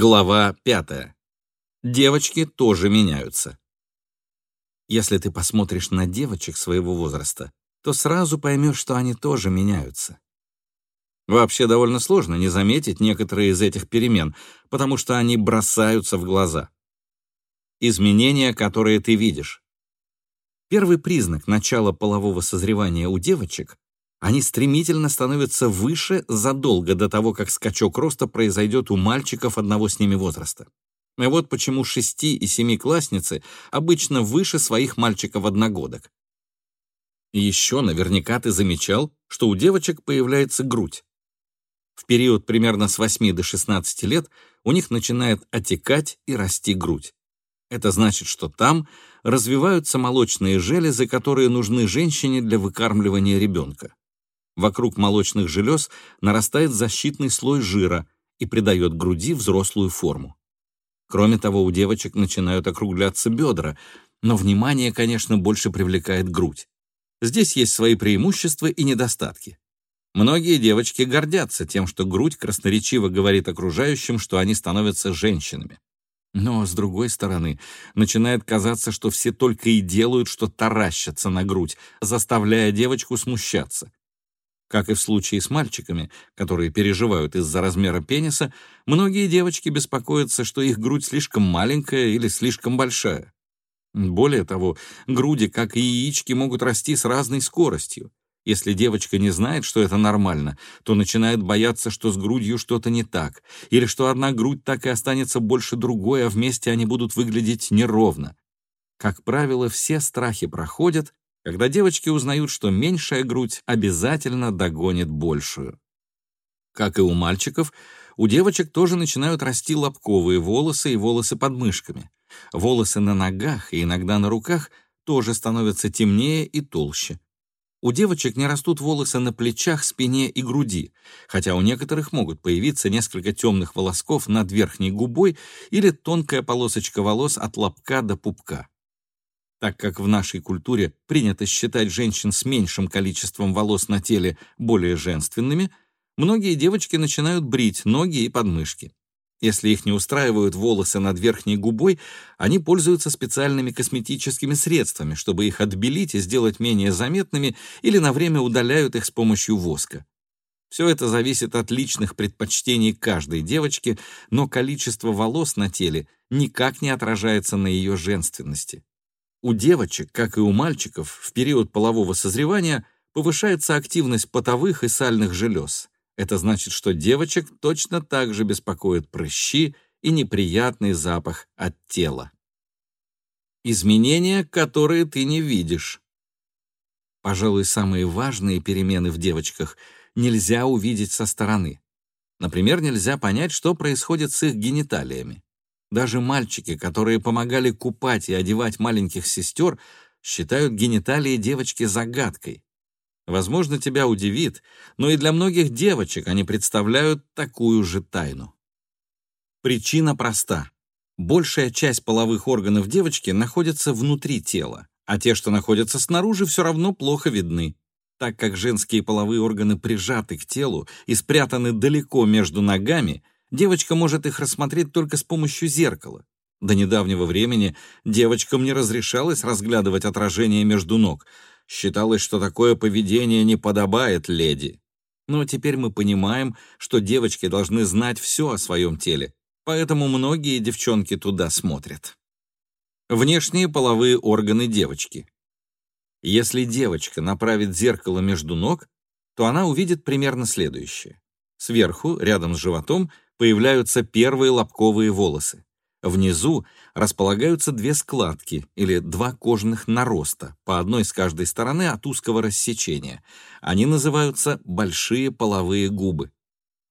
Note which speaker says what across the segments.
Speaker 1: Глава 5. Девочки тоже меняются. Если ты посмотришь на девочек своего возраста, то сразу поймешь, что они тоже меняются. Вообще довольно сложно не заметить некоторые из этих перемен, потому что они бросаются в глаза. Изменения, которые ты видишь. Первый признак начала полового созревания у девочек они стремительно становятся выше задолго до того, как скачок роста произойдет у мальчиков одного с ними возраста. И вот почему шести- и семиклассницы обычно выше своих мальчиков-одногодок. Еще наверняка ты замечал, что у девочек появляется грудь. В период примерно с 8 до 16 лет у них начинает отекать и расти грудь. Это значит, что там развиваются молочные железы, которые нужны женщине для выкармливания ребенка. Вокруг молочных желез нарастает защитный слой жира и придает груди взрослую форму. Кроме того, у девочек начинают округляться бедра, но внимание, конечно, больше привлекает грудь. Здесь есть свои преимущества и недостатки. Многие девочки гордятся тем, что грудь красноречиво говорит окружающим, что они становятся женщинами. Но, с другой стороны, начинает казаться, что все только и делают, что таращатся на грудь, заставляя девочку смущаться. Как и в случае с мальчиками, которые переживают из-за размера пениса, многие девочки беспокоятся, что их грудь слишком маленькая или слишком большая. Более того, груди, как и яички, могут расти с разной скоростью. Если девочка не знает, что это нормально, то начинает бояться, что с грудью что-то не так, или что одна грудь так и останется больше другой, а вместе они будут выглядеть неровно. Как правило, все страхи проходят, когда девочки узнают, что меньшая грудь обязательно догонит большую. Как и у мальчиков, у девочек тоже начинают расти лобковые волосы и волосы под мышками. Волосы на ногах и иногда на руках тоже становятся темнее и толще. У девочек не растут волосы на плечах, спине и груди, хотя у некоторых могут появиться несколько темных волосков над верхней губой или тонкая полосочка волос от лобка до пупка. Так как в нашей культуре принято считать женщин с меньшим количеством волос на теле более женственными, многие девочки начинают брить ноги и подмышки. Если их не устраивают волосы над верхней губой, они пользуются специальными косметическими средствами, чтобы их отбелить и сделать менее заметными, или на время удаляют их с помощью воска. Все это зависит от личных предпочтений каждой девочки, но количество волос на теле никак не отражается на ее женственности. У девочек, как и у мальчиков, в период полового созревания повышается активность потовых и сальных желез. Это значит, что девочек точно так же беспокоят прыщи и неприятный запах от тела. Изменения, которые ты не видишь. Пожалуй, самые важные перемены в девочках нельзя увидеть со стороны. Например, нельзя понять, что происходит с их гениталиями. Даже мальчики, которые помогали купать и одевать маленьких сестер, считают гениталии девочки загадкой. Возможно, тебя удивит, но и для многих девочек они представляют такую же тайну. Причина проста. Большая часть половых органов девочки находится внутри тела, а те, что находятся снаружи, все равно плохо видны. Так как женские половые органы прижаты к телу и спрятаны далеко между ногами — девочка может их рассмотреть только с помощью зеркала. До недавнего времени девочкам не разрешалось разглядывать отражение между ног. Считалось, что такое поведение не подобает леди. Но теперь мы понимаем, что девочки должны знать все о своем теле, поэтому многие девчонки туда смотрят. Внешние половые органы девочки. Если девочка направит зеркало между ног, то она увидит примерно следующее. Сверху, рядом с животом, появляются первые лобковые волосы. Внизу располагаются две складки или два кожных нароста, по одной с каждой стороны от узкого рассечения. Они называются большие половые губы.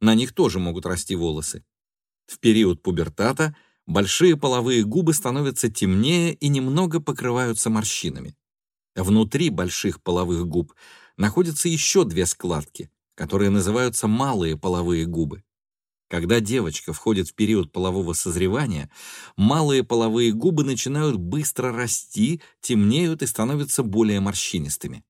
Speaker 1: На них тоже могут расти волосы. В период пубертата большие половые губы становятся темнее и немного покрываются морщинами. Внутри больших половых губ находятся еще две складки, которые называются малые половые губы. Когда девочка входит в период полового созревания, малые половые губы начинают быстро расти, темнеют и становятся более морщинистыми.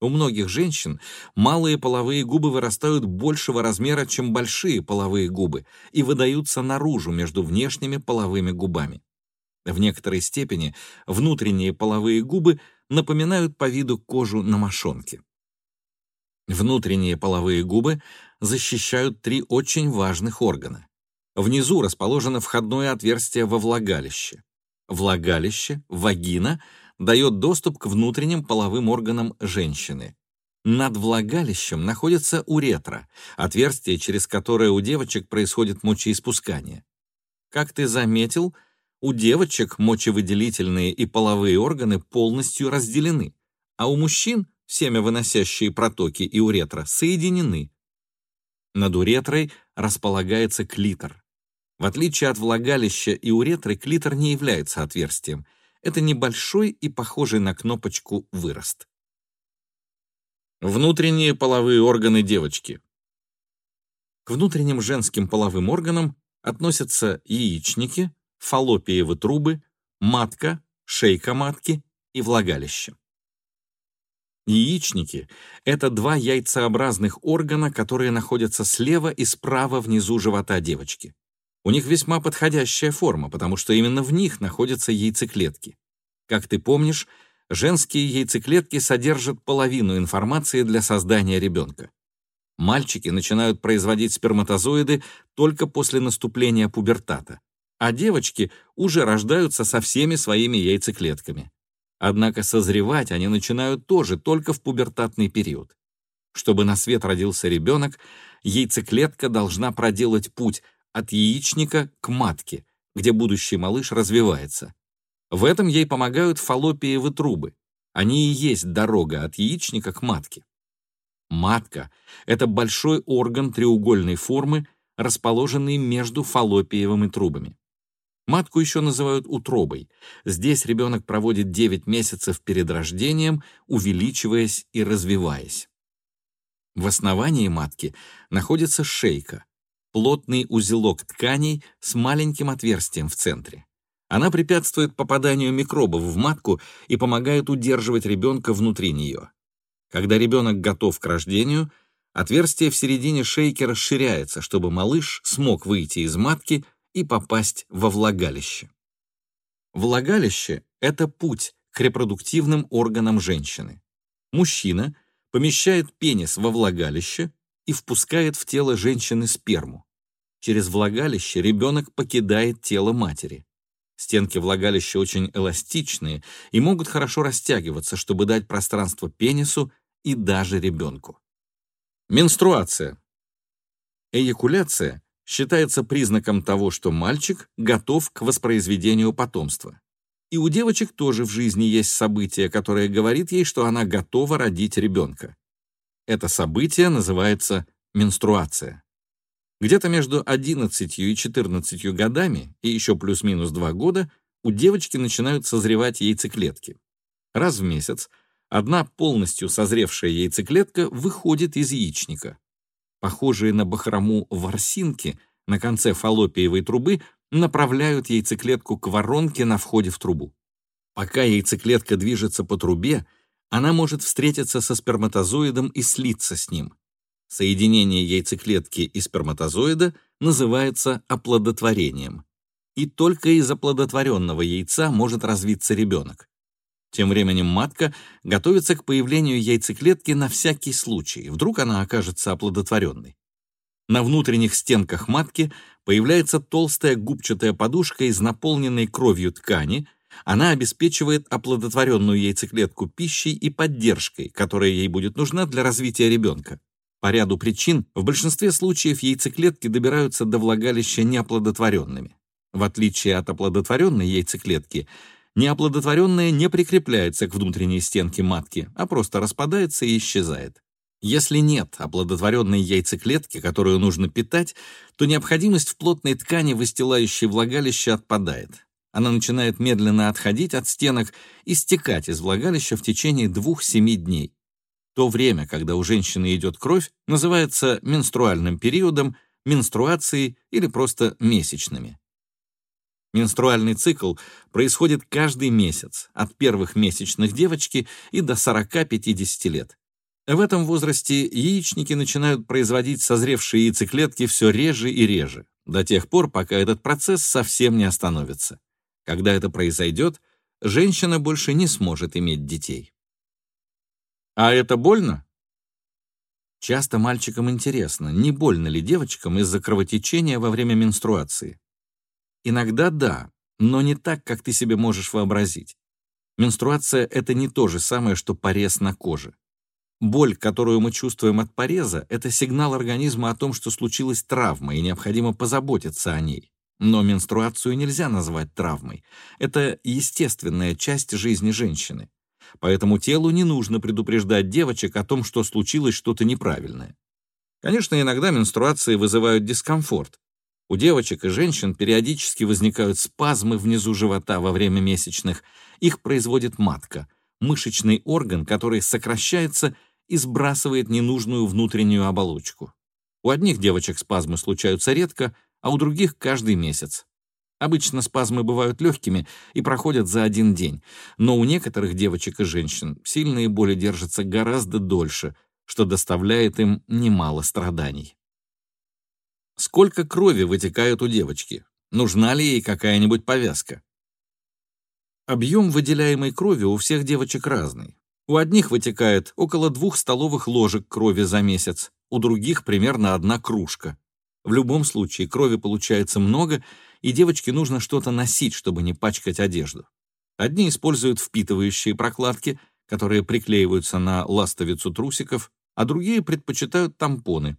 Speaker 1: У многих женщин малые половые губы вырастают большего размера, чем большие половые губы, и выдаются наружу между внешними половыми губами. В некоторой степени внутренние половые губы напоминают по виду кожу на мошонке. Внутренние половые губы защищают три очень важных органа. Внизу расположено входное отверстие во влагалище. Влагалище, вагина, дает доступ к внутренним половым органам женщины. Над влагалищем находится уретра, отверстие, через которое у девочек происходит мочеиспускание. Как ты заметил, у девочек мочевыделительные и половые органы полностью разделены, а у мужчин семявыносящие протоки и уретра соединены. Над уретрой располагается клитор. В отличие от влагалища и уретры, клитор не является отверстием. Это небольшой и похожий на кнопочку вырост. Внутренние половые органы девочки. К внутренним женским половым органам относятся яичники, фаллопиевы трубы, матка, шейка матки и влагалище. Яичники — это два яйцеобразных органа, которые находятся слева и справа внизу живота девочки. У них весьма подходящая форма, потому что именно в них находятся яйцеклетки. Как ты помнишь, женские яйцеклетки содержат половину информации для создания ребенка. Мальчики начинают производить сперматозоиды только после наступления пубертата, а девочки уже рождаются со всеми своими яйцеклетками. Однако созревать они начинают тоже только в пубертатный период. Чтобы на свет родился ребенок, яйцеклетка должна проделать путь от яичника к матке, где будущий малыш развивается. В этом ей помогают фаллопиевы трубы. Они и есть дорога от яичника к матке. Матка — это большой орган треугольной формы, расположенный между фаллопиевыми трубами. Матку еще называют утробой. Здесь ребенок проводит 9 месяцев перед рождением, увеличиваясь и развиваясь. В основании матки находится шейка, плотный узелок тканей с маленьким отверстием в центре. Она препятствует попаданию микробов в матку и помогает удерживать ребенка внутри нее. Когда ребенок готов к рождению, отверстие в середине шейки расширяется, чтобы малыш смог выйти из матки и попасть во влагалище. Влагалище — это путь к репродуктивным органам женщины. Мужчина помещает пенис во влагалище и впускает в тело женщины сперму. Через влагалище ребенок покидает тело матери. Стенки влагалища очень эластичные и могут хорошо растягиваться, чтобы дать пространство пенису и даже ребенку. Менструация. Эякуляция считается признаком того, что мальчик готов к воспроизведению потомства. И у девочек тоже в жизни есть событие, которое говорит ей, что она готова родить ребенка. Это событие называется менструация. Где-то между 11 и 14 годами и еще плюс-минус 2 года у девочки начинают созревать яйцеклетки. Раз в месяц одна полностью созревшая яйцеклетка выходит из яичника. Похожие на бахрому ворсинки на конце фаллопиевой трубы направляют яйцеклетку к воронке на входе в трубу. Пока яйцеклетка движется по трубе, она может встретиться со сперматозоидом и слиться с ним. Соединение яйцеклетки и сперматозоида называется оплодотворением. И только из оплодотворенного яйца может развиться ребенок. Тем временем матка готовится к появлению яйцеклетки на всякий случай, вдруг она окажется оплодотворенной. На внутренних стенках матки появляется толстая губчатая подушка из наполненной кровью ткани, она обеспечивает оплодотворенную яйцеклетку пищей и поддержкой, которая ей будет нужна для развития ребенка. По ряду причин в большинстве случаев яйцеклетки добираются до влагалища неоплодотворенными. В отличие от оплодотворенной яйцеклетки, неоплодотворенная не прикрепляется к внутренней стенке матки, а просто распадается и исчезает. Если нет оплодотворенной яйцеклетки, которую нужно питать, то необходимость в плотной ткани, выстилающей влагалище, отпадает. Она начинает медленно отходить от стенок и стекать из влагалища в течение 2-7 дней. То время, когда у женщины идет кровь, называется менструальным периодом, менструацией или просто месячными. Менструальный цикл происходит каждый месяц, от первых месячных девочки и до 40-50 лет. В этом возрасте яичники начинают производить созревшие яйцеклетки все реже и реже, до тех пор, пока этот процесс совсем не остановится. Когда это произойдет, женщина больше не сможет иметь детей. А это больно? Часто мальчикам интересно, не больно ли девочкам из-за кровотечения во время менструации. Иногда да, но не так, как ты себе можешь вообразить. Менструация — это не то же самое, что порез на коже. Боль, которую мы чувствуем от пореза, это сигнал организма о том, что случилась травма, и необходимо позаботиться о ней. Но менструацию нельзя назвать травмой. Это естественная часть жизни женщины. Поэтому телу не нужно предупреждать девочек о том, что случилось что-то неправильное. Конечно, иногда менструации вызывают дискомфорт. У девочек и женщин периодически возникают спазмы внизу живота во время месячных. Их производит матка, мышечный орган, который сокращается и сбрасывает ненужную внутреннюю оболочку. У одних девочек спазмы случаются редко, а у других — каждый месяц. Обычно спазмы бывают легкими и проходят за один день, но у некоторых девочек и женщин сильные боли держатся гораздо дольше, что доставляет им немало страданий. Сколько крови вытекает у девочки? Нужна ли ей какая-нибудь повязка? Объем выделяемой крови у всех девочек разный. У одних вытекает около двух столовых ложек крови за месяц, у других примерно одна кружка. В любом случае крови получается много, и девочке нужно что-то носить, чтобы не пачкать одежду. Одни используют впитывающие прокладки, которые приклеиваются на ластовицу трусиков, а другие предпочитают тампоны.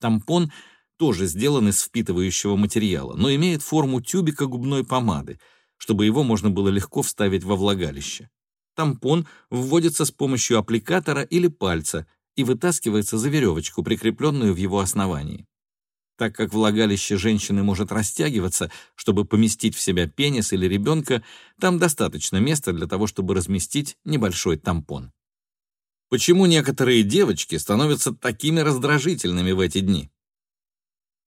Speaker 1: Тампон тоже сделан из впитывающего материала, но имеет форму тюбика губной помады, чтобы его можно было легко вставить во влагалище. Тампон вводится с помощью аппликатора или пальца и вытаскивается за веревочку, прикрепленную в его основании. Так как влагалище женщины может растягиваться, чтобы поместить в себя пенис или ребенка, там достаточно места для того, чтобы разместить небольшой тампон. Почему некоторые девочки становятся такими раздражительными в эти дни?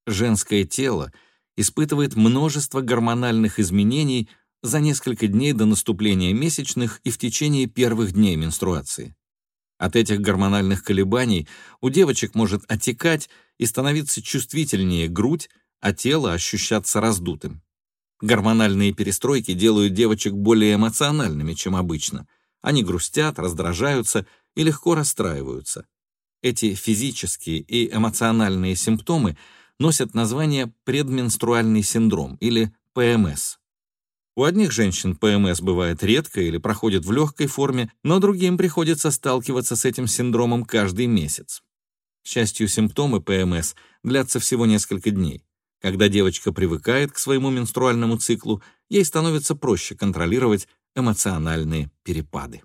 Speaker 1: Женское тело испытывает множество гормональных изменений за несколько дней до наступления месячных и в течение первых дней менструации. От этих гормональных колебаний у девочек может отекать и становиться чувствительнее грудь, а тело ощущаться раздутым. Гормональные перестройки делают девочек более эмоциональными, чем обычно. Они грустят, раздражаются и легко расстраиваются. Эти физические и эмоциональные симптомы носят название предменструальный синдром или ПМС. У одних женщин ПМС бывает редко или проходит в легкой форме, но другим приходится сталкиваться с этим синдромом каждый месяц. К счастью, симптомы ПМС длятся всего несколько дней. Когда девочка привыкает к своему менструальному циклу, ей становится проще контролировать эмоциональные перепады.